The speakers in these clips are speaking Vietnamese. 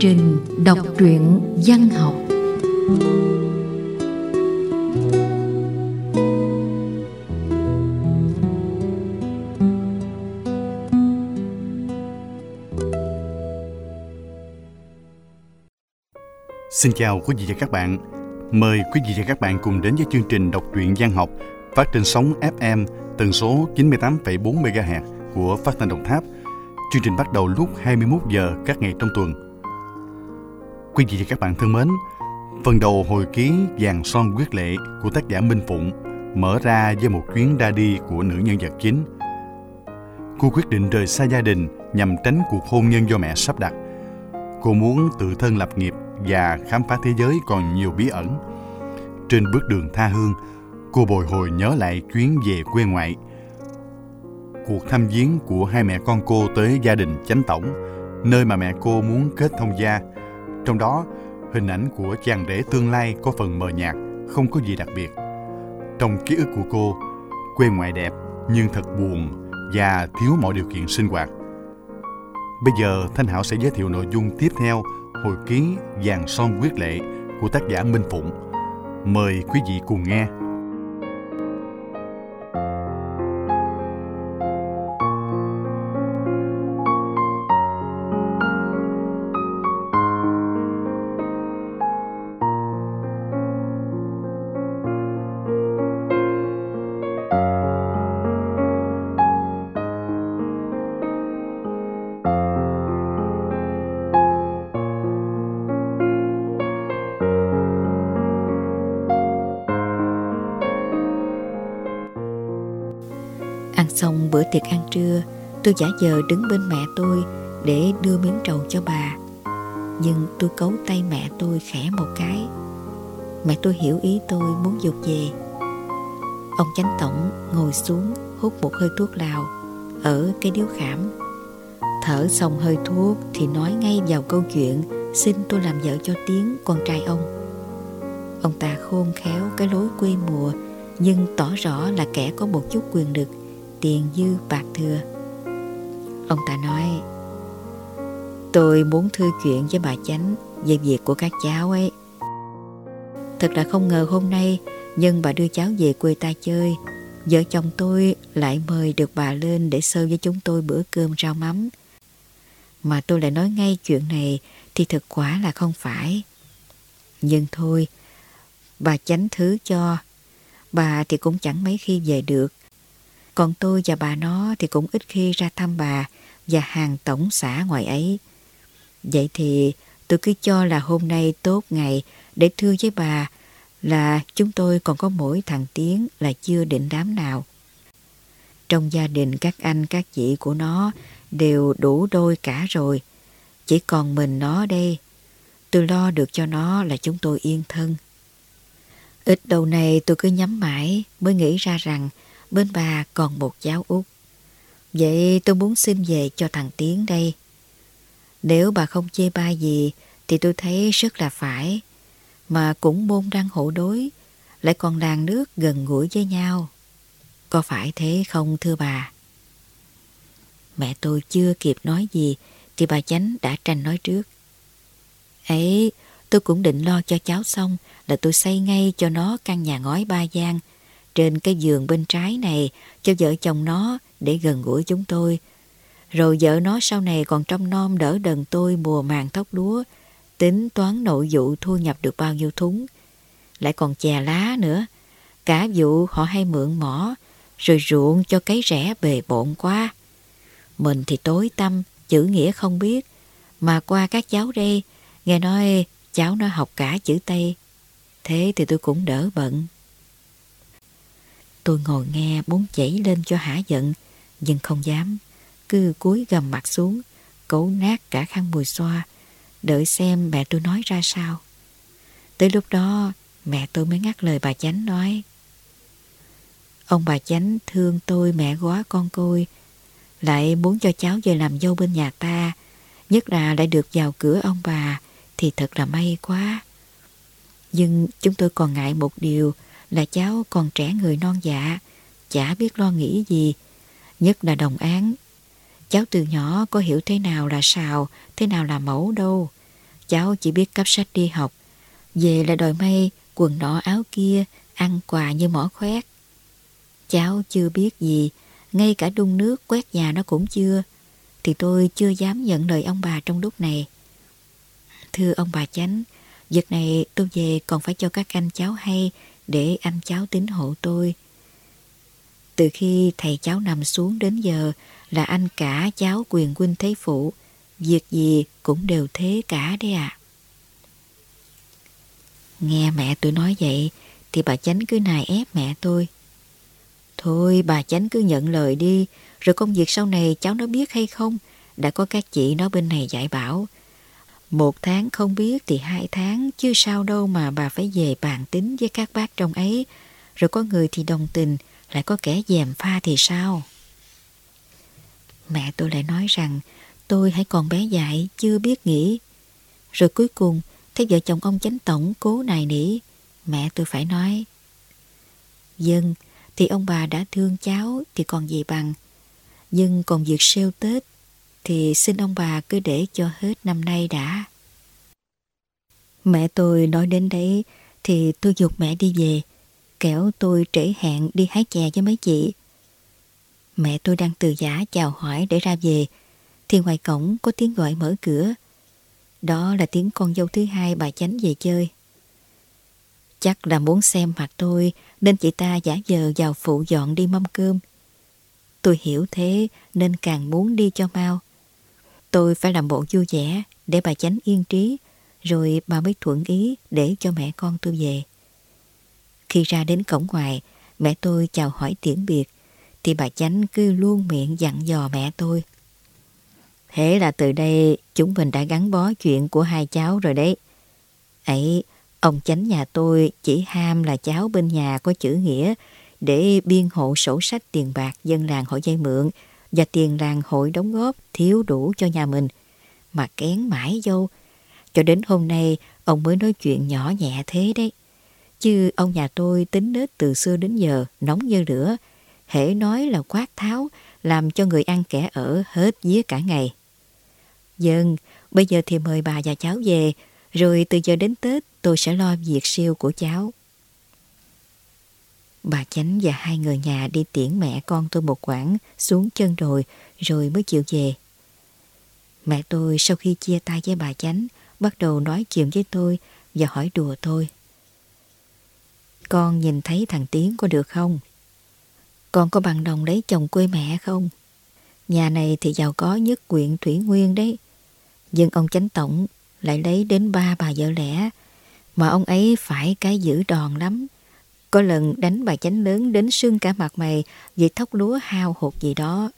trình đọc truyện văn học Xin chào quý vị và các bạn. Mời quý vị và các bạn cùng đến với chương trình đọc truyện văn học phát trên sóng FM tần số 98,4 MHz của Phát thanh Đồng Tháp. Chương trình bắt đầu lúc 21 giờ các ngày trong tuần. Quý vị và các bạn thân mến, phần đầu hồi ký Vàng son quyết lệ của tác giả Minh Phụng mở ra với một chuyến ra đi của nữ nhân vật chính. Cô quyết định rời xa gia đình nhằm tránh cuộc hôn nhân do mẹ sắp đặt. Cô muốn tự thân lập nghiệp và khám phá thế giới còn nhiều bí ẩn. Trên bước đường tha hương, cô bồi hồi nhớ lại chuyến về quê ngoại. Cuộc thăm viếng của hai mẹ con cô tới gia đình chánh tổng, nơi mà mẹ cô muốn kết thông gia. Trong đó, hình ảnh của chàng rể tương lai có phần mờ nhạt, không có gì đặc biệt. Trong ký ức của cô, quê ngoại đẹp nhưng thật buồn và thiếu mọi điều kiện sinh hoạt. Bây giờ Thanh Hảo sẽ giới thiệu nội dung tiếp theo hồi ký Vàng son quyết lệ của tác giả Minh Phụng. Mời quý vị cùng nghe. Tôi giả vờ đứng bên mẹ tôi để đưa miếng trầu cho bà. Nhưng tôi cấu tay mẹ tôi khẽ một cái. Mẹ tôi hiểu ý tôi muốn dục về. Ông chánh tổng ngồi xuống hút một hơi thuốc lào ở cái điếu khảm. Thở xong hơi thuốc thì nói ngay vào câu chuyện xin tôi làm vợ cho Tiến con trai ông. Ông ta khôn khéo cái lối quê mùa, nhưng tỏ rõ là kẻ có một chút quyền lực, tiền dư bạc thừa. Ông ta nói Tôi muốn thư chuyện với bà Chánh về việc của các cháu ấy. Thật là không ngờ hôm nay nhân bà đưa cháu về quê ta chơi. Vợ chồng tôi lại mời được bà lên để sơ với chúng tôi bữa cơm rau mắm. Mà tôi lại nói ngay chuyện này thì thực quả là không phải. Nhưng thôi, bà Chánh thứ cho. Bà thì cũng chẳng mấy khi về được còn tôi và bà nó thì cũng ít khi ra thăm bà và hàng tổng xã ngoài ấy. Vậy thì tôi cứ cho là hôm nay tốt ngày để thưa với bà là chúng tôi còn có mỗi thằng Tiến là chưa định đám nào. Trong gia đình các anh, các chị của nó đều đủ đôi cả rồi. Chỉ còn mình nó đây. Tôi lo được cho nó là chúng tôi yên thân. Ít đầu này tôi cứ nhắm mãi mới nghĩ ra rằng bên bà còn một cháu út. Vậy tôi muốn xin về cho thằng Tiến đây. Nếu bà không chê ba gì thì tôi thấy rất là phải. Mà cũng môn đăng hộ đối, lại còn làng nước gần gũi với nhau. Có phải thế không thưa bà? Mẹ tôi chưa kịp nói gì thì bà Chánh đã tranh nói trước. Ấy, tôi cũng định lo cho cháu xong là tôi xây ngay cho nó căn nhà ngói ba gian trên cái giường bên trái này cho vợ chồng nó để gần gũi chúng tôi. Rồi vợ nó sau này còn trong non đỡ đần tôi mùa màng thóc lúa, tính toán nội vụ thu nhập được bao nhiêu thúng. Lại còn chè lá nữa. Cả vụ họ hay mượn mỏ, rồi ruộng cho cái rẻ bề bộn quá. Mình thì tối tâm, chữ nghĩa không biết, mà qua các cháu đây, nghe nói cháu nó học cả chữ Tây. Thế thì tôi cũng đỡ bận. Tôi ngồi nghe muốn chảy lên cho hả giận, nhưng không dám. Cứ cúi gầm mặt xuống, cấu nát cả khăn mùi xoa, đợi xem mẹ tôi nói ra sao. Tới lúc đó, mẹ tôi mới ngắt lời bà Chánh nói. Ông bà Chánh thương tôi mẹ góa con côi, lại muốn cho cháu về làm dâu bên nhà ta, nhất là lại được vào cửa ông bà, thì thật là may quá. Nhưng chúng tôi còn ngại một điều là cháu còn trẻ người non dạ, chả biết lo nghĩ gì, nhất là đồng án. Cháu từ nhỏ có hiểu thế nào là sào, thế nào là mẫu đâu. Cháu chỉ biết cấp sách đi học, về là đòi may quần nọ áo kia, ăn quà như mỏ khoét. Cháu chưa biết gì, ngay cả đun nước quét nhà nó cũng chưa, thì tôi chưa dám nhận lời ông bà trong lúc này. Thưa ông bà chánh, việc này tôi về còn phải cho các anh cháu hay để anh cháu tín hộ tôi. Từ khi thầy cháu nằm xuống đến giờ là anh cả cháu quyền huynh thế phụ, việc gì cũng đều thế cả đấy ạ. À. Nghe mẹ tôi nói vậy thì bà chánh cứ nài ép mẹ tôi. Thôi bà chánh cứ nhận lời đi, rồi công việc sau này cháu nó biết hay không, đã có các chị nó bên này dạy bảo. Một tháng không biết thì hai tháng, chứ sao đâu mà bà phải về bàn tính với các bác trong ấy. Rồi có người thì đồng tình, lại có kẻ dèm pha thì sao? Mẹ tôi lại nói rằng tôi hãy còn bé dại, chưa biết nghĩ. Rồi cuối cùng, thấy vợ chồng ông chánh tổng cố nài nỉ, mẹ tôi phải nói. Dân, thì ông bà đã thương cháu thì còn gì bằng. Nhưng còn việc siêu Tết thì xin ông bà cứ để cho hết năm nay đã. Mẹ tôi nói đến đấy thì tôi dục mẹ đi về, kẻo tôi trễ hẹn đi hái chè với mấy chị. Mẹ tôi đang từ giả chào hỏi để ra về, thì ngoài cổng có tiếng gọi mở cửa. Đó là tiếng con dâu thứ hai bà chánh về chơi. Chắc là muốn xem mặt tôi nên chị ta giả giờ vào phụ dọn đi mâm cơm. Tôi hiểu thế nên càng muốn đi cho mau. Tôi phải làm bộ vui vẻ để bà chánh yên trí rồi bà mới thuận ý để cho mẹ con tôi về. Khi ra đến cổng ngoài, mẹ tôi chào hỏi tiễn biệt thì bà chánh cứ luôn miệng dặn dò mẹ tôi. Thế là từ đây chúng mình đã gắn bó chuyện của hai cháu rồi đấy. Ấy, ông chánh nhà tôi chỉ ham là cháu bên nhà có chữ nghĩa để biên hộ sổ sách tiền bạc dân làng hội dây mượn và tiền làng hội đóng góp thiếu đủ cho nhà mình. Mà kén mãi dâu. Cho đến hôm nay ông mới nói chuyện nhỏ nhẹ thế đấy. Chứ ông nhà tôi tính nết từ xưa đến giờ nóng như lửa. Hễ nói là quát tháo làm cho người ăn kẻ ở hết día cả ngày. Dân, bây giờ thì mời bà và cháu về, rồi từ giờ đến Tết tôi sẽ lo việc siêu của cháu. Bà Chánh và hai người nhà đi tiễn mẹ con tôi một quãng xuống chân đồi, rồi mới chịu về. Mẹ tôi sau khi chia tay với bà Chánh, bắt đầu nói chuyện với tôi và hỏi đùa tôi. Con nhìn thấy thằng Tiến có được không? Con có bằng đồng lấy chồng quê mẹ không? Nhà này thì giàu có nhất quyện Thủy Nguyên đấy. Nhưng ông chánh tổng lại lấy đến ba bà vợ lẽ mà ông ấy phải cái giữ đòn lắm. Có lần đánh bà chánh lớn đến sưng cả mặt mày vì thóc lúa hao hụt gì đó.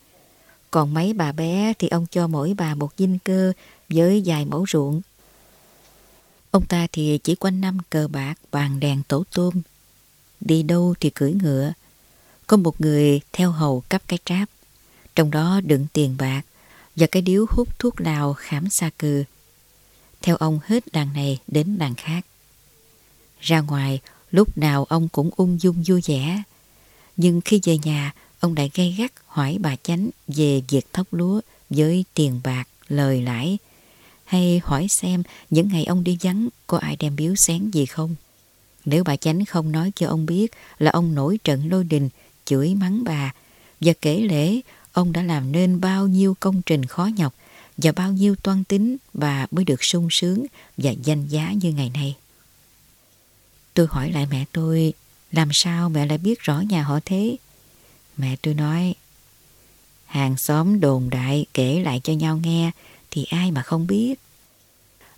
Còn mấy bà bé thì ông cho mỗi bà một dinh cơ với vài mẫu ruộng. Ông ta thì chỉ quanh năm cờ bạc, bàn đèn tổ tôm. Đi đâu thì cưỡi ngựa. Có một người theo hầu cấp cái tráp. Trong đó đựng tiền bạc và cái điếu hút thuốc lào khám xa cừ. Theo ông hết đàn này đến đàn khác. Ra ngoài, lúc nào ông cũng ung dung vui vẻ. Nhưng khi về nhà, ông lại gây gắt hỏi bà chánh về việc thóc lúa với tiền bạc, lời lãi, hay hỏi xem những ngày ông đi vắng có ai đem biếu sáng gì không. Nếu bà chánh không nói cho ông biết là ông nổi trận lôi đình, chửi mắng bà, và kể lễ ông đã làm nên bao nhiêu công trình khó nhọc và bao nhiêu toan tính bà mới được sung sướng và danh giá như ngày nay. Tôi hỏi lại mẹ tôi, làm sao mẹ lại biết rõ nhà họ thế? Mẹ tôi nói, hàng xóm đồn đại kể lại cho nhau nghe thì ai mà không biết.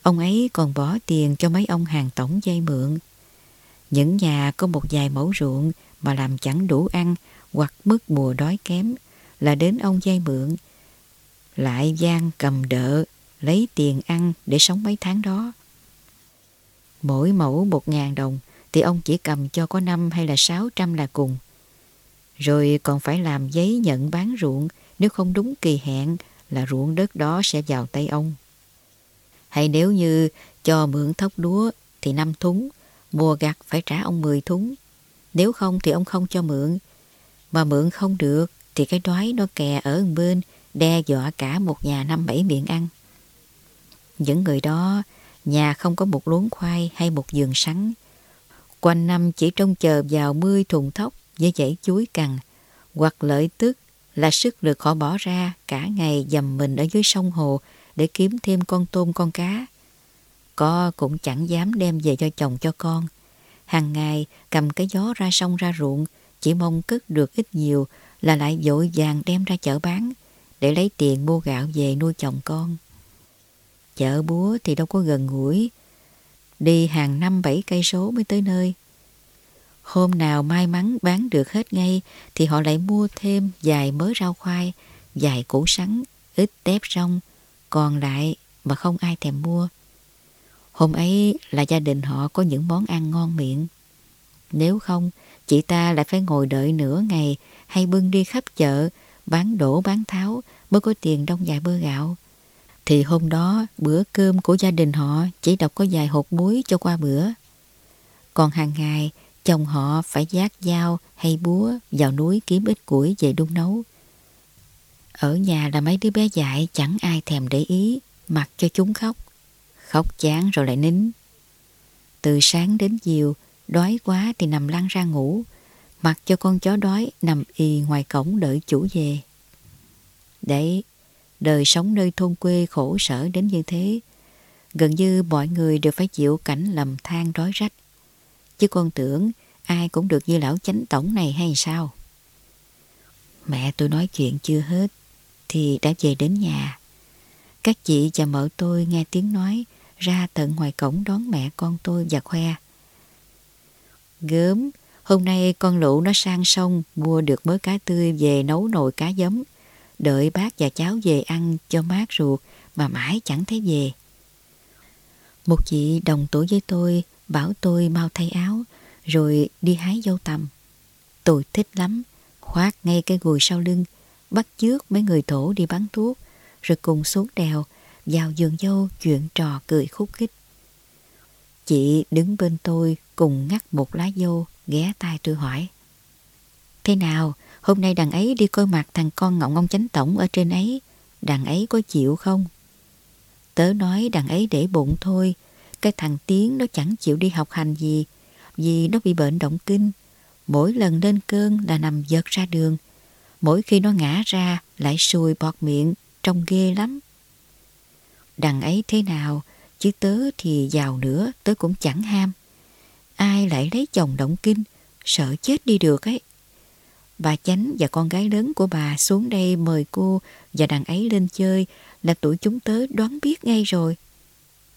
Ông ấy còn bỏ tiền cho mấy ông hàng tổng dây mượn. Những nhà có một vài mẫu ruộng mà làm chẳng đủ ăn hoặc mức mùa đói kém là đến ông dây mượn. Lại gian cầm đỡ, lấy tiền ăn để sống mấy tháng đó. Mỗi mẫu một ngàn đồng thì ông chỉ cầm cho có năm hay là sáu trăm là cùng. Rồi còn phải làm giấy nhận bán ruộng nếu không đúng kỳ hẹn là ruộng đất đó sẽ vào tay ông. Hay nếu như cho mượn thóc lúa thì năm thúng, mùa gặt phải trả ông 10 thúng. Nếu không thì ông không cho mượn. Mà mượn không được thì cái đói nó kè ở bên đe dọa cả một nhà năm bảy miệng ăn. Những người đó Nhà không có một luống khoai hay một giường sắn. Quanh năm chỉ trông chờ vào mươi thùng thóc với dãy chuối cằn, hoặc lợi tức là sức lực họ bỏ ra cả ngày dầm mình ở dưới sông hồ để kiếm thêm con tôm con cá. Có cũng chẳng dám đem về cho chồng cho con. Hàng ngày cầm cái gió ra sông ra ruộng, chỉ mong cất được ít nhiều là lại vội vàng đem ra chợ bán để lấy tiền mua gạo về nuôi chồng con. Chợ búa thì đâu có gần gũi, đi hàng năm bảy cây số mới tới nơi. Hôm nào may mắn bán được hết ngay thì họ lại mua thêm vài mớ rau khoai, vài củ sắn, ít tép rong, còn lại mà không ai thèm mua. Hôm ấy là gia đình họ có những món ăn ngon miệng. Nếu không, chị ta lại phải ngồi đợi nửa ngày hay bưng đi khắp chợ, bán đổ bán tháo mới có tiền đông vài bơ gạo. Thì hôm đó bữa cơm của gia đình họ chỉ đọc có vài hột muối cho qua bữa. Còn hàng ngày, chồng họ phải giác dao hay búa vào núi kiếm ít củi về đun nấu. Ở nhà là mấy đứa bé dại chẳng ai thèm để ý, mặc cho chúng khóc. Khóc chán rồi lại nín. Từ sáng đến chiều, đói quá thì nằm lăn ra ngủ, mặc cho con chó đói nằm y ngoài cổng đợi chủ về. Đấy, đời sống nơi thôn quê khổ sở đến như thế. Gần như mọi người đều phải chịu cảnh lầm than đói rách. Chứ con tưởng ai cũng được như lão chánh tổng này hay sao? Mẹ tôi nói chuyện chưa hết thì đã về đến nhà. Các chị và mợ tôi nghe tiếng nói ra tận ngoài cổng đón mẹ con tôi và khoe. Gớm, hôm nay con lũ nó sang sông mua được mớ cá tươi về nấu nồi cá giấm. Đợi bác và cháu về ăn cho mát ruột mà mãi chẳng thấy về. Một chị đồng tuổi với tôi bảo tôi mau thay áo rồi đi hái dâu tầm. Tôi thích lắm, khoát ngay cái gùi sau lưng, bắt chước mấy người thổ đi bán thuốc, rồi cùng xuống đèo, vào vườn dâu chuyện trò cười khúc khích. Chị đứng bên tôi cùng ngắt một lá dâu, ghé tai tôi hỏi. Thế nào, hôm nay đằng ấy đi coi mặt thằng con ngọng ông chánh tổng ở trên ấy, đằng ấy có chịu không? Tớ nói đằng ấy để bụng thôi, cái thằng Tiến nó chẳng chịu đi học hành gì, vì nó bị bệnh động kinh. Mỗi lần lên cơn là nằm giật ra đường. Mỗi khi nó ngã ra lại sùi bọt miệng, trông ghê lắm. Đằng ấy thế nào, chứ tớ thì giàu nữa, tớ cũng chẳng ham. Ai lại lấy chồng động kinh, sợ chết đi được ấy. Bà Chánh và con gái lớn của bà xuống đây mời cô và đàn ấy lên chơi là tuổi chúng tớ đoán biết ngay rồi.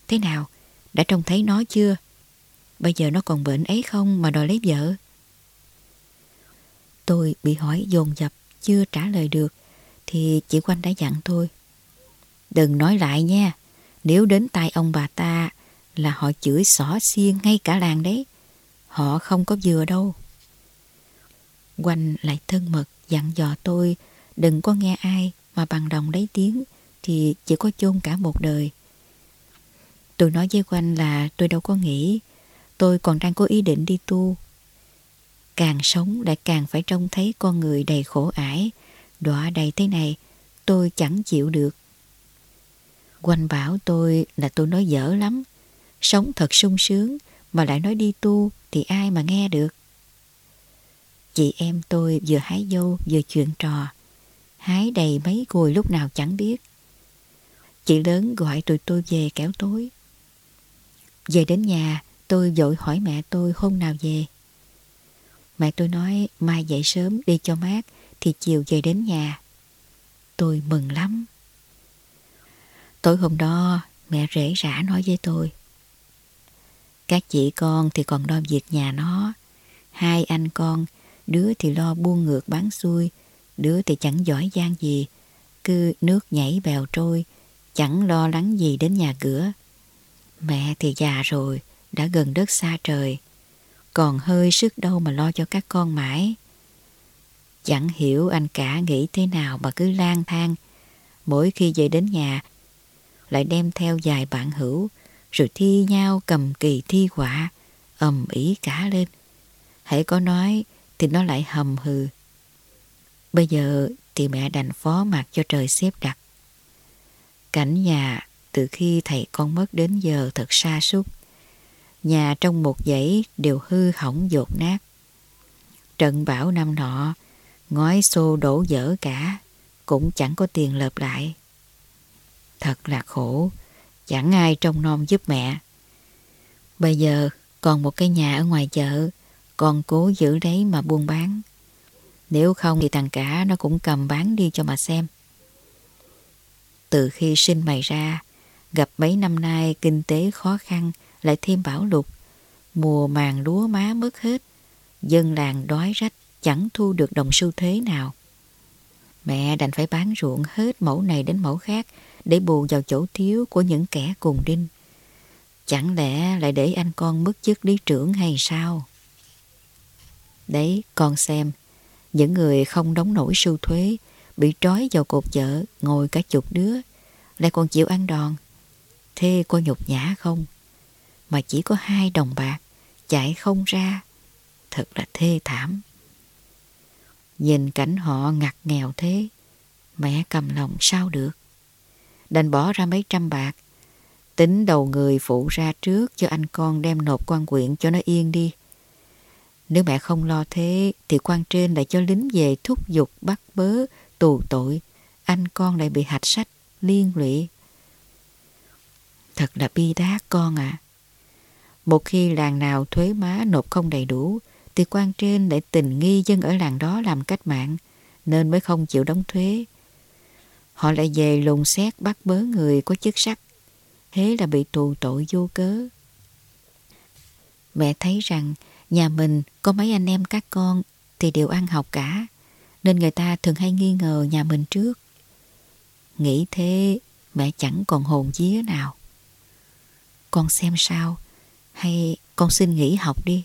Thế nào, đã trông thấy nó chưa? Bây giờ nó còn bệnh ấy không mà đòi lấy vợ? Tôi bị hỏi dồn dập, chưa trả lời được, thì chị Quanh đã dặn tôi. Đừng nói lại nha, nếu đến tay ông bà ta là họ chửi xỏ xiên ngay cả làng đấy. Họ không có vừa đâu. Quanh lại thân mật dặn dò tôi đừng có nghe ai mà bằng đồng lấy tiếng thì chỉ có chôn cả một đời. Tôi nói với Quanh là tôi đâu có nghĩ tôi còn đang có ý định đi tu. Càng sống lại càng phải trông thấy con người đầy khổ ải, đọa đầy thế này, tôi chẳng chịu được. Quanh bảo tôi là tôi nói dở lắm, sống thật sung sướng mà lại nói đi tu thì ai mà nghe được. Chị em tôi vừa hái dâu vừa chuyện trò, hái đầy mấy cùi lúc nào chẳng biết. Chị lớn gọi tụi tôi về kéo tối. Về đến nhà, tôi vội hỏi mẹ tôi hôm nào về. Mẹ tôi nói mai dậy sớm đi cho mát thì chiều về đến nhà. Tôi mừng lắm. Tối hôm đó mẹ rể rã nói với tôi. Các chị con thì còn lo việc nhà nó. Hai anh con, đứa thì lo buông ngược bán xuôi, đứa thì chẳng giỏi giang gì. Cứ nước nhảy bèo trôi, chẳng lo lắng gì đến nhà cửa. Mẹ thì già rồi, đã gần đất xa trời, còn hơi sức đâu mà lo cho các con mãi. Chẳng hiểu anh cả nghĩ thế nào mà cứ lang thang, mỗi khi về đến nhà lại đem theo vài bạn hữu, rồi thi nhau cầm kỳ thi quả, ầm ĩ cả lên. Hãy có nói thì nó lại hầm hừ. Bây giờ thì mẹ đành phó mặc cho trời xếp đặt. Cảnh nhà từ khi thầy con mất đến giờ thật xa xúc. Nhà trong một dãy đều hư hỏng dột nát. Trận bão năm nọ, ngói xô đổ dở cả, cũng chẳng có tiền lợp lại. Thật là khổ, chẳng ai trông nom giúp mẹ. Bây giờ còn một cái nhà ở ngoài chợ, còn cố giữ đấy mà buôn bán. Nếu không thì thằng cả nó cũng cầm bán đi cho mà xem. Từ khi sinh mày ra, gặp mấy năm nay kinh tế khó khăn, lại thêm bão lụt, mùa màng lúa má mất hết, dân làng đói rách, chẳng thu được đồng xu thế nào. Mẹ đành phải bán ruộng hết mẫu này đến mẫu khác để bù vào chỗ thiếu của những kẻ cùng đinh. Chẳng lẽ lại để anh con mất chức lý trưởng hay sao? Đấy, con xem, những người không đóng nổi sưu thuế, bị trói vào cột chợ, ngồi cả chục đứa, lại còn chịu ăn đòn. Thế có nhục nhã không? Mà chỉ có hai đồng bạc, chạy không ra. Thật là thê thảm. Nhìn cảnh họ ngặt nghèo thế, mẹ cầm lòng sao được. Đành bỏ ra mấy trăm bạc, tính đầu người phụ ra trước cho anh con đem nộp quan quyện cho nó yên đi. Nếu mẹ không lo thế thì quan trên lại cho lính về thúc giục bắt bớ, tù tội. Anh con lại bị hạch sách, liên lụy. Thật là bi đát con ạ. À. Một khi làng nào thuế má nộp không đầy đủ thì quan trên lại tình nghi dân ở làng đó làm cách mạng nên mới không chịu đóng thuế. Họ lại về lùng xét bắt bớ người có chức sắc. Thế là bị tù tội vô cớ. Mẹ thấy rằng Nhà mình có mấy anh em các con thì đều ăn học cả, nên người ta thường hay nghi ngờ nhà mình trước. Nghĩ thế mẹ chẳng còn hồn vía nào. Con xem sao, hay con xin nghỉ học đi.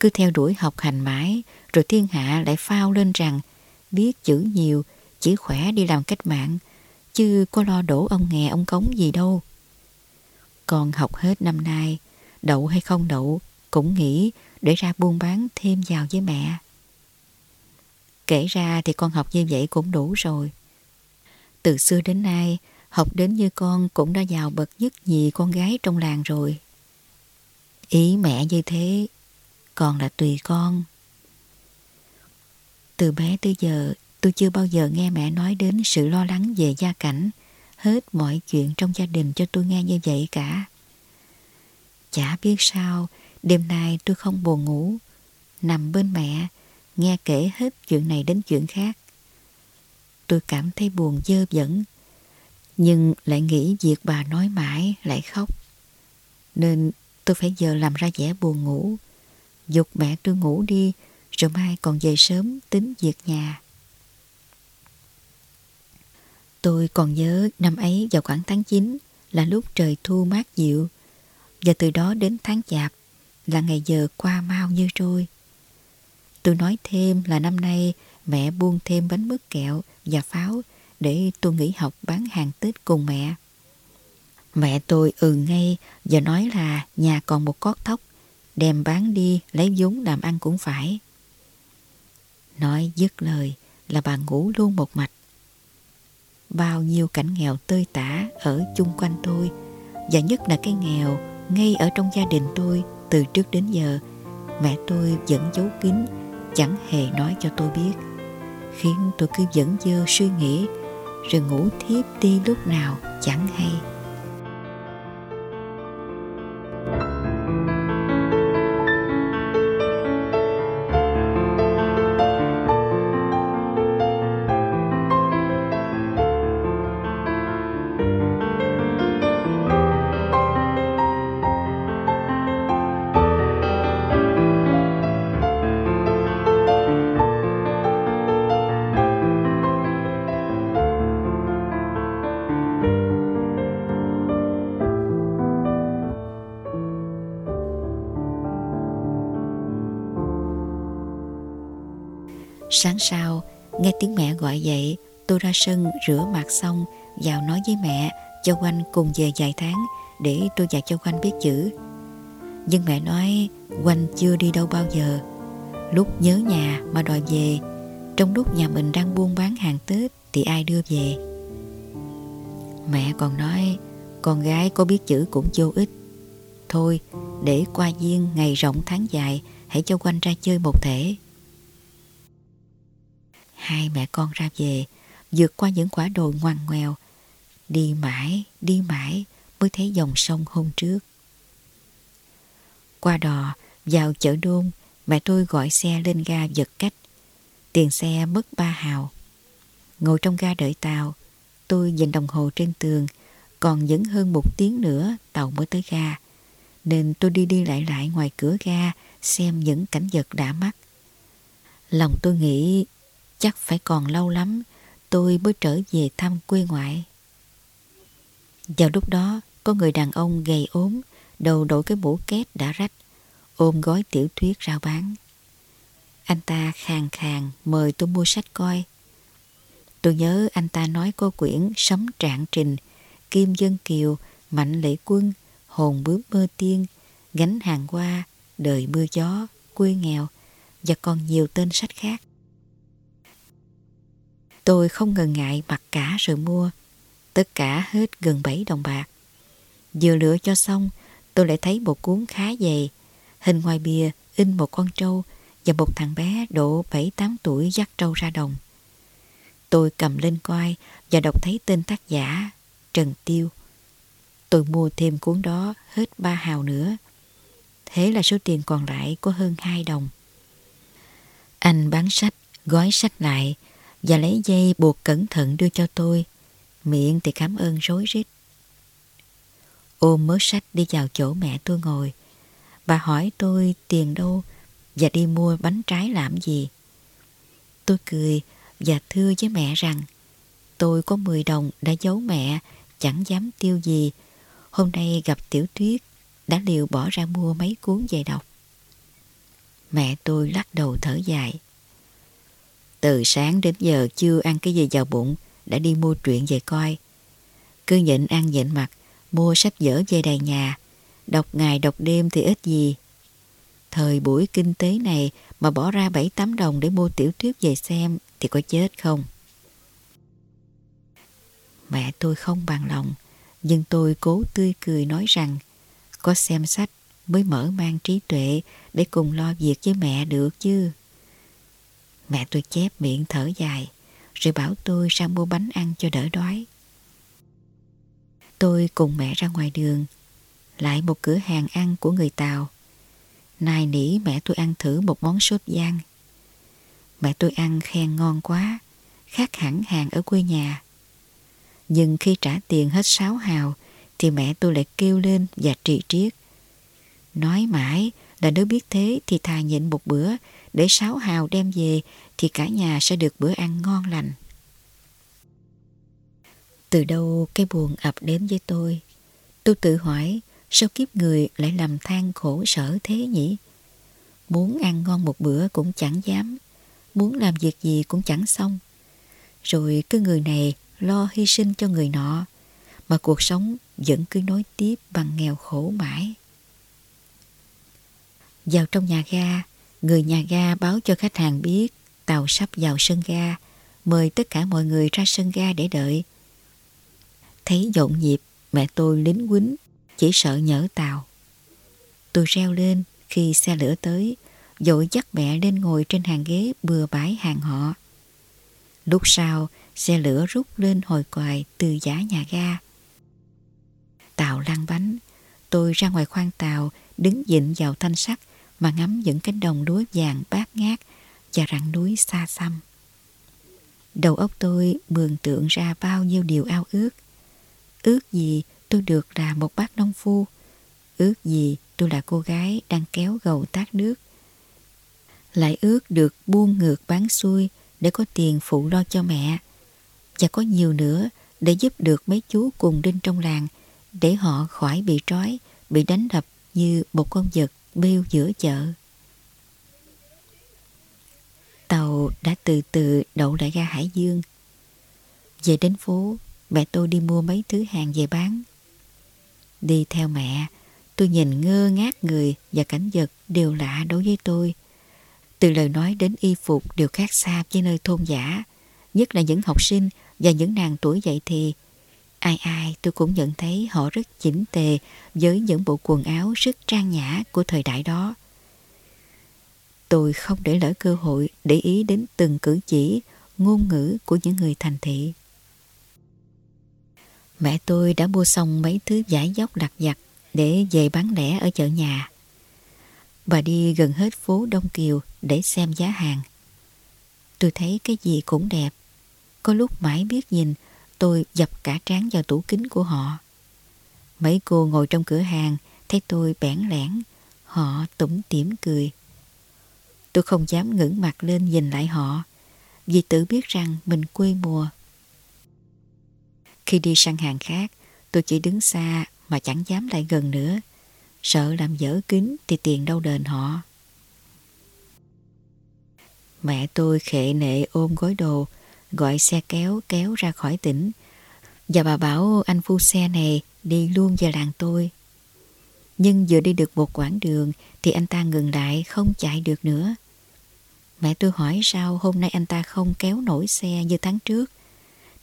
Cứ theo đuổi học hành mãi, rồi thiên hạ lại phao lên rằng biết chữ nhiều, chỉ khỏe đi làm cách mạng, chứ có lo đổ ông nghè ông cống gì đâu. Con học hết năm nay, đậu hay không đậu cũng nghĩ để ra buôn bán thêm vào với mẹ. Kể ra thì con học như vậy cũng đủ rồi. Từ xưa đến nay, học đến như con cũng đã giàu bậc nhất nhì con gái trong làng rồi. Ý mẹ như thế, còn là tùy con. Từ bé tới giờ, tôi chưa bao giờ nghe mẹ nói đến sự lo lắng về gia cảnh, hết mọi chuyện trong gia đình cho tôi nghe như vậy cả. Chả biết sao, Đêm nay tôi không buồn ngủ, nằm bên mẹ, nghe kể hết chuyện này đến chuyện khác. Tôi cảm thấy buồn dơ dẫn, nhưng lại nghĩ việc bà nói mãi lại khóc. Nên tôi phải giờ làm ra vẻ buồn ngủ, dục mẹ tôi ngủ đi, rồi mai còn về sớm tính việc nhà. Tôi còn nhớ năm ấy vào khoảng tháng 9 là lúc trời thu mát dịu và từ đó đến tháng chạp là ngày giờ qua mau như trôi. Tôi nói thêm là năm nay mẹ buông thêm bánh mứt kẹo và pháo để tôi nghỉ học bán hàng Tết cùng mẹ. Mẹ tôi ừ ngay và nói là nhà còn một cót thóc, đem bán đi lấy vốn làm ăn cũng phải. Nói dứt lời là bà ngủ luôn một mạch. Bao nhiêu cảnh nghèo tơi tả ở chung quanh tôi và nhất là cái nghèo ngay ở trong gia đình tôi từ trước đến giờ, mẹ tôi vẫn giấu kín, chẳng hề nói cho tôi biết. Khiến tôi cứ dẫn dơ suy nghĩ, rồi ngủ thiếp đi lúc nào chẳng hay. Sáng sau, nghe tiếng mẹ gọi dậy, tôi ra sân rửa mặt xong, vào nói với mẹ cho Quanh cùng về vài tháng để tôi dạy cho Quanh biết chữ. Nhưng mẹ nói Quanh chưa đi đâu bao giờ. Lúc nhớ nhà mà đòi về, trong lúc nhà mình đang buôn bán hàng Tết thì ai đưa về. Mẹ còn nói Con gái có biết chữ cũng vô ích. Thôi, để qua duyên ngày rộng tháng dài, hãy cho quanh ra chơi một thể. Hai mẹ con ra về, vượt qua những quả đồi ngoằn ngoèo, đi mãi, đi mãi mới thấy dòng sông hôm trước. Qua đò, vào chợ đôn, mẹ tôi gọi xe lên ga giật cách. Tiền xe mất ba hào. Ngồi trong ga đợi tàu, tôi nhìn đồng hồ trên tường, còn vẫn hơn một tiếng nữa tàu mới tới ga. Nên tôi đi đi lại lại ngoài cửa ga xem những cảnh vật đã mắt. Lòng tôi nghĩ chắc phải còn lâu lắm tôi mới trở về thăm quê ngoại. Vào lúc đó, có người đàn ông gầy ốm, đầu đội cái mũ két đã rách, ôm gói tiểu thuyết rao bán. Anh ta khàn khàn mời tôi mua sách coi. Tôi nhớ anh ta nói có quyển Sấm Trạng Trình, Kim Dân Kiều, Mạnh Lễ Quân, Hồn Bướm Mơ Tiên, Gánh Hàng Hoa, Đời Mưa Gió, Quê Nghèo và còn nhiều tên sách khác. Tôi không ngần ngại mặc cả rồi mua. Tất cả hết gần 7 đồng bạc. Vừa lựa cho xong, tôi lại thấy một cuốn khá dày. Hình ngoài bìa in một con trâu và một thằng bé độ 7-8 tuổi dắt trâu ra đồng. Tôi cầm lên coi và đọc thấy tên tác giả Trần Tiêu. Tôi mua thêm cuốn đó hết ba hào nữa. Thế là số tiền còn lại có hơn 2 đồng. Anh bán sách, gói sách lại và lấy dây buộc cẩn thận đưa cho tôi. Miệng thì cảm ơn rối rít. Ôm mớ sách đi vào chỗ mẹ tôi ngồi. Bà hỏi tôi tiền đâu và đi mua bánh trái làm gì. Tôi cười và thưa với mẹ rằng tôi có 10 đồng đã giấu mẹ, chẳng dám tiêu gì. Hôm nay gặp Tiểu Tuyết, đã liều bỏ ra mua mấy cuốn về đọc. Mẹ tôi lắc đầu thở dài. Từ sáng đến giờ chưa ăn cái gì vào bụng, đã đi mua truyện về coi. Cứ nhịn ăn nhịn mặt, mua sách vở về đầy nhà, đọc ngày đọc đêm thì ít gì. Thời buổi kinh tế này mà bỏ ra 7-8 đồng để mua tiểu thuyết về xem thì có chết không? Mẹ tôi không bằng lòng, nhưng tôi cố tươi cười nói rằng có xem sách mới mở mang trí tuệ để cùng lo việc với mẹ được chứ. Mẹ tôi chép miệng thở dài, rồi bảo tôi ra mua bánh ăn cho đỡ đói. Tôi cùng mẹ ra ngoài đường, lại một cửa hàng ăn của người Tàu. Nài nỉ mẹ tôi ăn thử một món sốt giang. Mẹ tôi ăn khen ngon quá, khác hẳn hàng ở quê nhà. Nhưng khi trả tiền hết sáu hào, thì mẹ tôi lại kêu lên và trị triết. Nói mãi là nếu biết thế thì thà nhịn một bữa để sáu hào đem về thì cả nhà sẽ được bữa ăn ngon lành. Từ đâu cái buồn ập đến với tôi? Tôi tự hỏi sao kiếp người lại làm than khổ sở thế nhỉ? Muốn ăn ngon một bữa cũng chẳng dám, muốn làm việc gì cũng chẳng xong. Rồi cứ người này lo hy sinh cho người nọ, mà cuộc sống vẫn cứ nối tiếp bằng nghèo khổ mãi. Vào trong nhà ga, người nhà ga báo cho khách hàng biết tàu sắp vào sân ga, mời tất cả mọi người ra sân ga để đợi. Thấy nhộn nhịp, mẹ tôi lính quýnh, chỉ sợ nhỡ tàu. Tôi reo lên khi xe lửa tới, dội dắt mẹ lên ngồi trên hàng ghế bừa bãi hàng họ. Lúc sau, xe lửa rút lên hồi quài từ giá nhà ga. Tàu lăn bánh, tôi ra ngoài khoang tàu, đứng dịnh vào thanh sắt mà ngắm những cánh đồng lúa vàng bát ngát và rặng núi xa xăm. Đầu óc tôi mường tượng ra bao nhiêu điều ao ước. Ước gì tôi được là một bác nông phu. Ước gì tôi là cô gái đang kéo gầu tát nước. Lại ước được buông ngược bán xuôi để có tiền phụ lo cho mẹ. Và có nhiều nữa để giúp được mấy chú cùng đinh trong làng để họ khỏi bị trói, bị đánh đập như một con vật bêu giữa chợ. Tàu đã từ từ đậu lại ra Hải Dương. Về đến phố, mẹ tôi đi mua mấy thứ hàng về bán. Đi theo mẹ, tôi nhìn ngơ ngác người và cảnh vật đều lạ đối với tôi. Từ lời nói đến y phục đều khác xa với nơi thôn giả, nhất là những học sinh và những nàng tuổi dậy thì. Ai ai tôi cũng nhận thấy họ rất chỉnh tề với những bộ quần áo rất trang nhã của thời đại đó. Tôi không để lỡ cơ hội để ý đến từng cử chỉ, ngôn ngữ của những người thành thị. Mẹ tôi đã mua xong mấy thứ giải dốc đặc vặt để về bán lẻ ở chợ nhà. Bà đi gần hết phố Đông Kiều để xem giá hàng. Tôi thấy cái gì cũng đẹp. Có lúc mãi biết nhìn, tôi dập cả trán vào tủ kính của họ. Mấy cô ngồi trong cửa hàng thấy tôi bẽn lẽn, họ tủm tỉm cười. Tôi không dám ngẩng mặt lên nhìn lại họ, vì tự biết rằng mình quê mùa. Khi đi sang hàng khác, tôi chỉ đứng xa mà chẳng dám lại gần nữa. Sợ làm dở kính thì tiền đâu đền họ. Mẹ tôi khệ nệ ôm gói đồ, gọi xe kéo kéo ra khỏi tỉnh. Và bà bảo anh phu xe này đi luôn về làng tôi. Nhưng vừa đi được một quãng đường thì anh ta ngừng lại, không chạy được nữa. Mẹ tôi hỏi sao hôm nay anh ta không kéo nổi xe như tháng trước.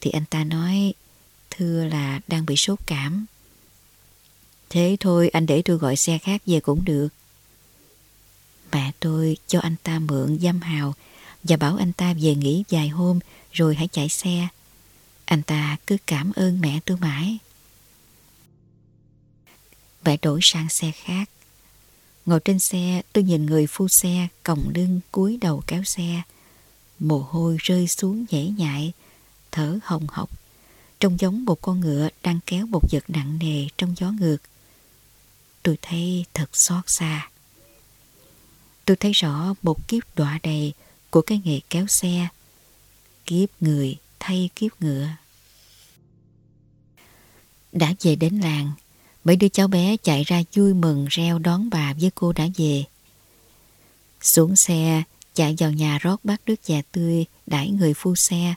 Thì anh ta nói, thưa là đang bị sốt cảm. Thế thôi, anh để tôi gọi xe khác về cũng được. Mẹ tôi cho anh ta mượn dâm hào và bảo anh ta về nghỉ vài hôm rồi hãy chạy xe. Anh ta cứ cảm ơn mẹ tôi mãi. Mẹ đổi sang xe khác. Ngồi trên xe tôi nhìn người phu xe còng lưng cúi đầu kéo xe. Mồ hôi rơi xuống nhễ nhại, thở hồng hộc. Trông giống một con ngựa đang kéo một vật nặng nề trong gió ngược. Tôi thấy thật xót xa. Tôi thấy rõ một kiếp đọa đầy của cái nghề kéo xe. Kiếp người thay kiếp ngựa. Đã về đến làng, mấy đứa cháu bé chạy ra vui mừng reo đón bà với cô đã về. Xuống xe, chạy vào nhà rót bát nước trà tươi, đãi người phu xe.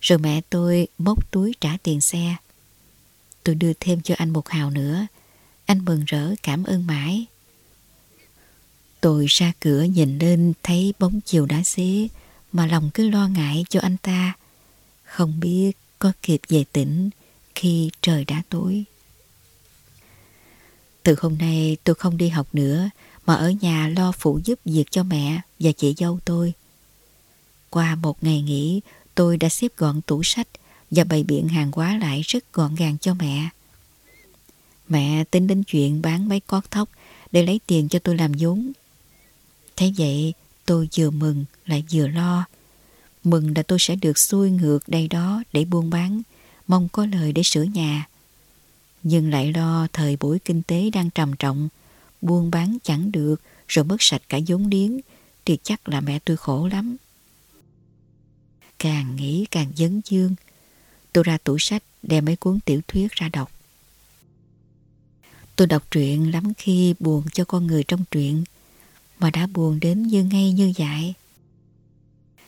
Rồi mẹ tôi móc túi trả tiền xe. Tôi đưa thêm cho anh một hào nữa. Anh mừng rỡ cảm ơn mãi. Tôi ra cửa nhìn lên thấy bóng chiều đã xế, mà lòng cứ lo ngại cho anh ta. Không biết có kịp về tỉnh khi trời đã tối. Từ hôm nay tôi không đi học nữa, mà ở nhà lo phụ giúp việc cho mẹ và chị dâu tôi. Qua một ngày nghỉ, tôi đã xếp gọn tủ sách và bày biện hàng hóa lại rất gọn gàng cho mẹ. Mẹ tính đến chuyện bán mấy cót thóc để lấy tiền cho tôi làm vốn. Thế vậy tôi vừa mừng lại vừa lo. Mừng là tôi sẽ được xuôi ngược đây đó để buôn bán, mong có lời để sửa nhà. Nhưng lại lo thời buổi kinh tế đang trầm trọng, buôn bán chẳng được rồi mất sạch cả vốn liếng thì chắc là mẹ tôi khổ lắm. Càng nghĩ càng dấn dương, tôi ra tủ sách đem mấy cuốn tiểu thuyết ra đọc. Tôi đọc truyện lắm khi buồn cho con người trong truyện, mà đã buồn đến như ngay như dại.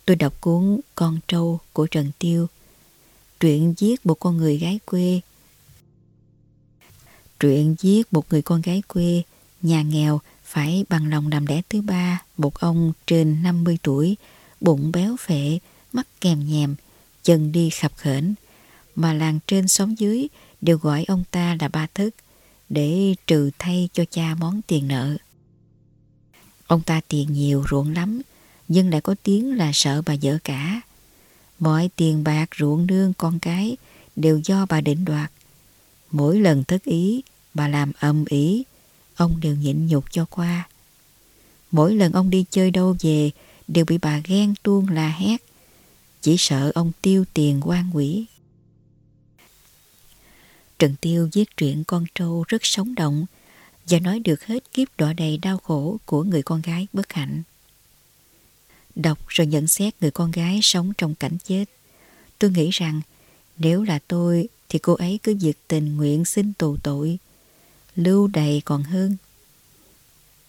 Tôi đọc cuốn Con trâu của Trần Tiêu, truyện viết một con người gái quê. Truyện viết một người con gái quê, nhà nghèo phải bằng lòng làm đẻ thứ ba, một ông trên 50 tuổi, bụng béo phệ, mắt kèm nhèm, chân đi khập khểnh, mà làng trên xóm dưới đều gọi ông ta là ba thức để trừ thay cho cha món tiền nợ. Ông ta tiền nhiều ruộng lắm, nhưng lại có tiếng là sợ bà vợ cả. Mọi tiền bạc ruộng nương con cái đều do bà định đoạt. Mỗi lần thất ý, bà làm âm ý, ông đều nhịn nhục cho qua. Mỗi lần ông đi chơi đâu về, đều bị bà ghen tuông la hét. Chỉ sợ ông tiêu tiền quan quỷ. Trần Tiêu viết truyện con trâu rất sống động và nói được hết kiếp đọa đầy đau khổ của người con gái bất hạnh. Đọc rồi nhận xét người con gái sống trong cảnh chết. Tôi nghĩ rằng nếu là tôi thì cô ấy cứ việc tình nguyện xin tù tội. Lưu đầy còn hơn.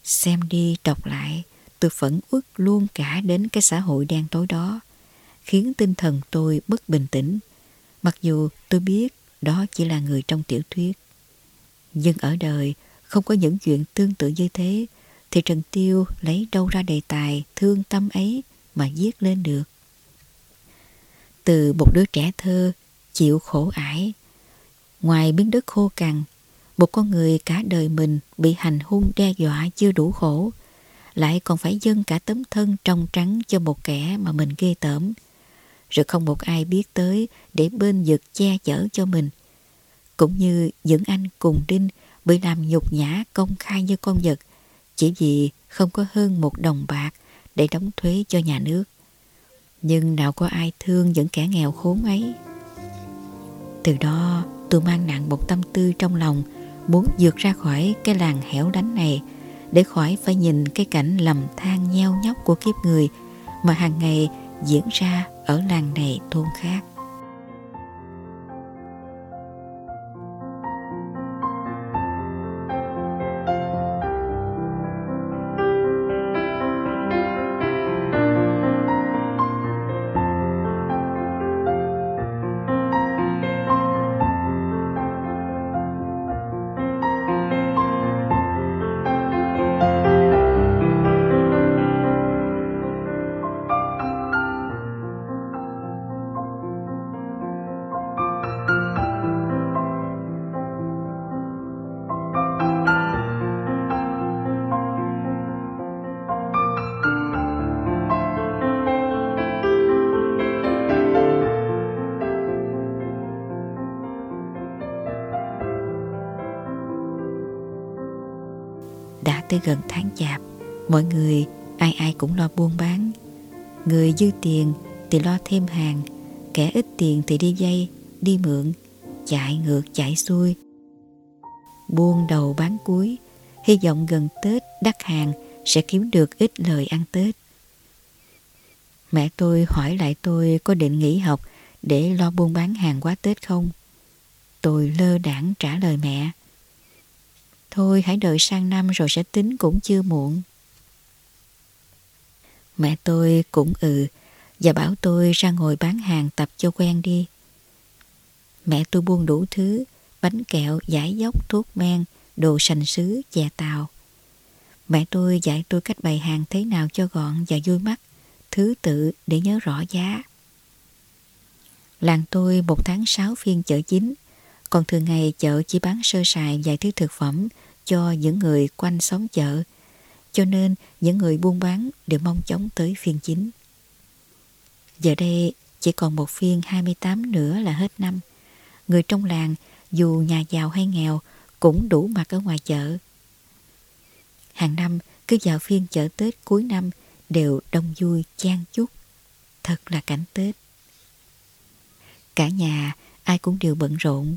Xem đi đọc lại, tôi phẫn uất luôn cả đến cái xã hội đen tối đó, khiến tinh thần tôi bất bình tĩnh. Mặc dù tôi biết đó chỉ là người trong tiểu thuyết. Nhưng ở đời không có những chuyện tương tự như thế thì Trần Tiêu lấy đâu ra đề tài thương tâm ấy mà viết lên được. Từ một đứa trẻ thơ chịu khổ ải Ngoài miếng đất khô cằn, một con người cả đời mình bị hành hung đe dọa chưa đủ khổ, lại còn phải dâng cả tấm thân trong trắng cho một kẻ mà mình ghê tởm. Rồi không một ai biết tới để bên vực che chở cho mình. Cũng như những anh cùng đinh bị làm nhục nhã công khai như con vật, chỉ vì không có hơn một đồng bạc để đóng thuế cho nhà nước. Nhưng nào có ai thương những kẻ nghèo khốn ấy. Từ đó, tôi mang nặng một tâm tư trong lòng, muốn vượt ra khỏi cái làng hẻo lánh này, để khỏi phải nhìn cái cảnh lầm than nheo nhóc của kiếp người mà hàng ngày diễn ra ở làng này thôn khác. Tới gần tháng chạp Mọi người, ai ai cũng lo buôn bán Người dư tiền thì lo thêm hàng, Kẻ ít tiền thì đi dây Đi mượn, Chạy ngược, chạy xuôi Buôn đầu bán cuối, Hy vọng gần Tết đắt hàng Sẽ kiếm được ít lời ăn Tết Mẹ tôi hỏi lại tôi có định nghỉ học để lo buôn bán hàng quá Tết không? Tôi lơ đảng trả lời mẹ. Thôi hãy đợi sang năm rồi sẽ tính cũng chưa muộn. Mẹ tôi cũng ừ và bảo tôi ra ngồi bán hàng tập cho quen đi. Mẹ tôi buôn đủ thứ, bánh kẹo, giải dốc, thuốc men, đồ sành sứ, chè tàu. Mẹ tôi dạy tôi cách bày hàng thế nào cho gọn và vui mắt, thứ tự để nhớ rõ giá. Làng tôi một tháng sáu phiên chợ chính, còn thường ngày chợ chỉ bán sơ sài vài thứ thực phẩm cho những người quanh xóm chợ, cho nên những người buôn bán đều mong chóng tới phiên chính. Giờ đây chỉ còn một phiên 28 nữa là hết năm. Người trong làng, dù nhà giàu hay nghèo, cũng đủ mặt ở ngoài chợ. Hàng năm, cứ vào phiên chợ Tết cuối năm đều đông vui, chan chúc. Thật là cảnh Tết. Cả nhà, ai cũng đều bận rộn.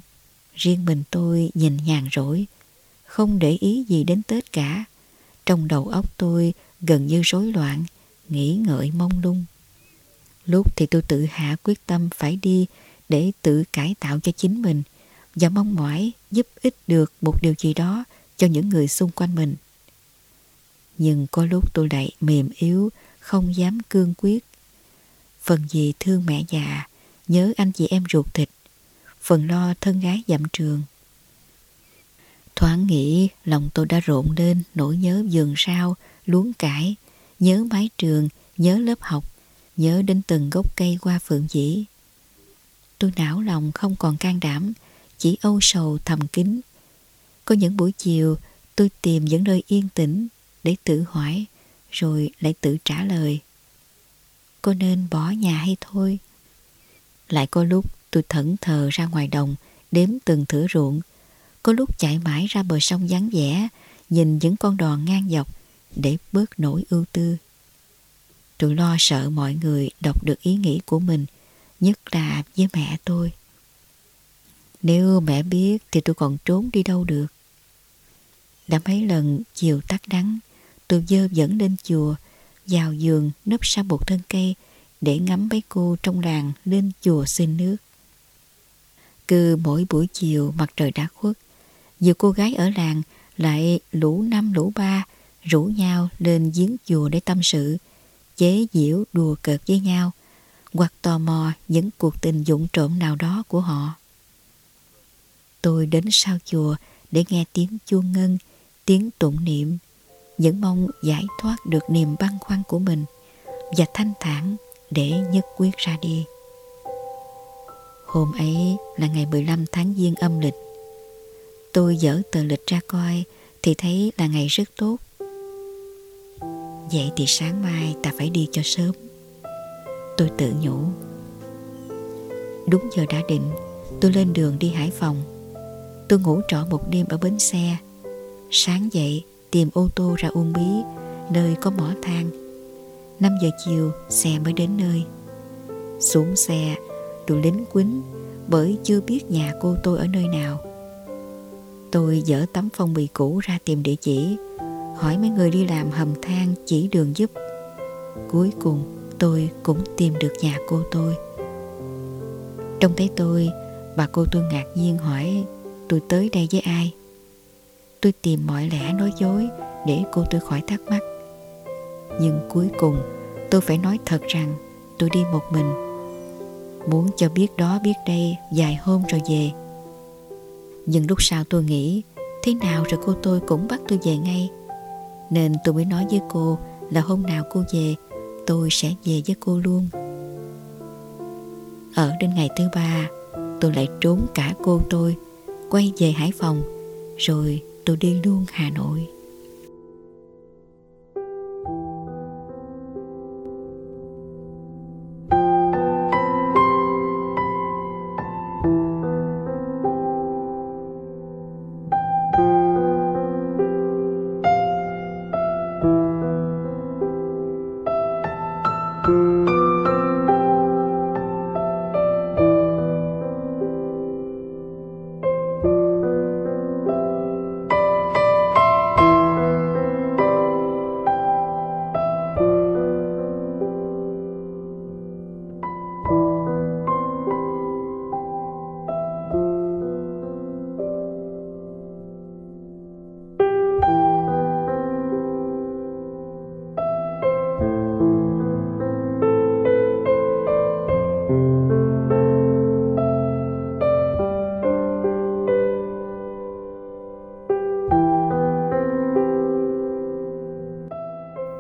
Riêng mình tôi nhìn nhàn rỗi, không để ý gì đến Tết cả. Trong đầu óc tôi gần như rối loạn, nghĩ ngợi mông lung. Lúc thì tôi tự hạ quyết tâm phải đi để tự cải tạo cho chính mình và mong mỏi giúp ích được một điều gì đó cho những người xung quanh mình. Nhưng có lúc tôi lại mềm yếu, không dám cương quyết. Phần gì thương mẹ già, nhớ anh chị em ruột thịt, phần lo thân gái dặm trường. Thoáng nghĩ lòng tôi đã rộn lên nỗi nhớ vườn sao, luống cải, nhớ mái trường, nhớ lớp học, nhớ đến từng gốc cây qua phượng dĩ. Tôi não lòng không còn can đảm, chỉ âu sầu thầm kín. Có những buổi chiều tôi tìm những nơi yên tĩnh để tự hỏi rồi lại tự trả lời. Có nên bỏ nhà hay thôi? Lại có lúc tôi thẫn thờ ra ngoài đồng đếm từng thửa ruộng có lúc chạy mãi ra bờ sông vắng vẻ, nhìn những con đò ngang dọc để bớt nỗi ưu tư. Tôi lo sợ mọi người đọc được ý nghĩ của mình, nhất là với mẹ tôi. Nếu mẹ biết thì tôi còn trốn đi đâu được. Đã mấy lần chiều tắt đắng, tôi dơ dẫn lên chùa, vào giường nấp sau một thân cây để ngắm mấy cô trong làng lên chùa xin nước. Cứ mỗi buổi chiều mặt trời đã khuất, nhiều cô gái ở làng lại lũ năm lũ ba rủ nhau lên giếng chùa để tâm sự, chế giễu đùa cợt với nhau, hoặc tò mò những cuộc tình dụng trộm nào đó của họ. Tôi đến sau chùa để nghe tiếng chuông ngân, tiếng tụng niệm, những mong giải thoát được niềm băn khoăn của mình và thanh thản để nhất quyết ra đi. Hôm ấy là ngày 15 tháng Giêng âm lịch. Tôi dở tờ lịch ra coi thì thấy là ngày rất tốt. Vậy thì sáng mai ta phải đi cho sớm. Tôi tự nhủ. Đúng giờ đã định, tôi lên đường đi Hải Phòng. Tôi ngủ trọ một đêm ở bến xe. Sáng dậy tìm ô tô ra Uông Bí, nơi có mỏ than. 5 giờ chiều xe mới đến nơi. Xuống xe, tôi lính quýnh bởi chưa biết nhà cô tôi ở nơi nào. Tôi dở tấm phong bì cũ ra tìm địa chỉ, hỏi mấy người đi làm hầm than chỉ đường giúp. Cuối cùng tôi cũng tìm được nhà cô tôi. Trông thấy tôi, bà cô tôi ngạc nhiên hỏi tôi tới đây với ai. Tôi tìm mọi lẽ nói dối để cô tôi khỏi thắc mắc. Nhưng cuối cùng tôi phải nói thật rằng tôi đi một mình. Muốn cho biết đó biết đây vài hôm rồi về. Nhưng lúc sau tôi nghĩ, thế nào rồi cô tôi cũng bắt tôi về ngay. Nên tôi mới nói với cô là hôm nào cô về, tôi sẽ về với cô luôn. Ở đến ngày thứ ba, tôi lại trốn cả cô tôi, quay về Hải Phòng, rồi tôi đi luôn Hà Nội.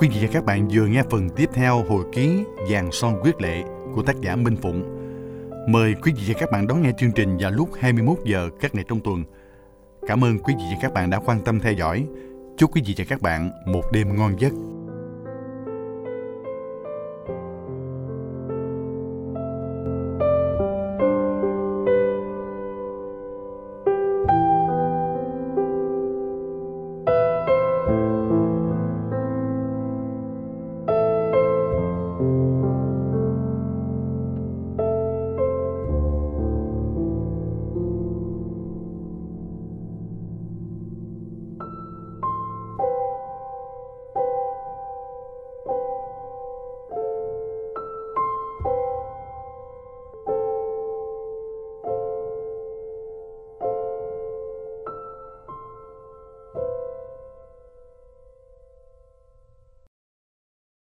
Quý vị và các bạn vừa nghe phần tiếp theo hồi ký Vàng son quyết lệ của tác giả Minh Phụng. Mời quý vị và các bạn đón nghe chương trình vào lúc 21 giờ các ngày trong tuần. Cảm ơn quý vị và các bạn đã quan tâm theo dõi. Chúc quý vị và các bạn một đêm ngon giấc.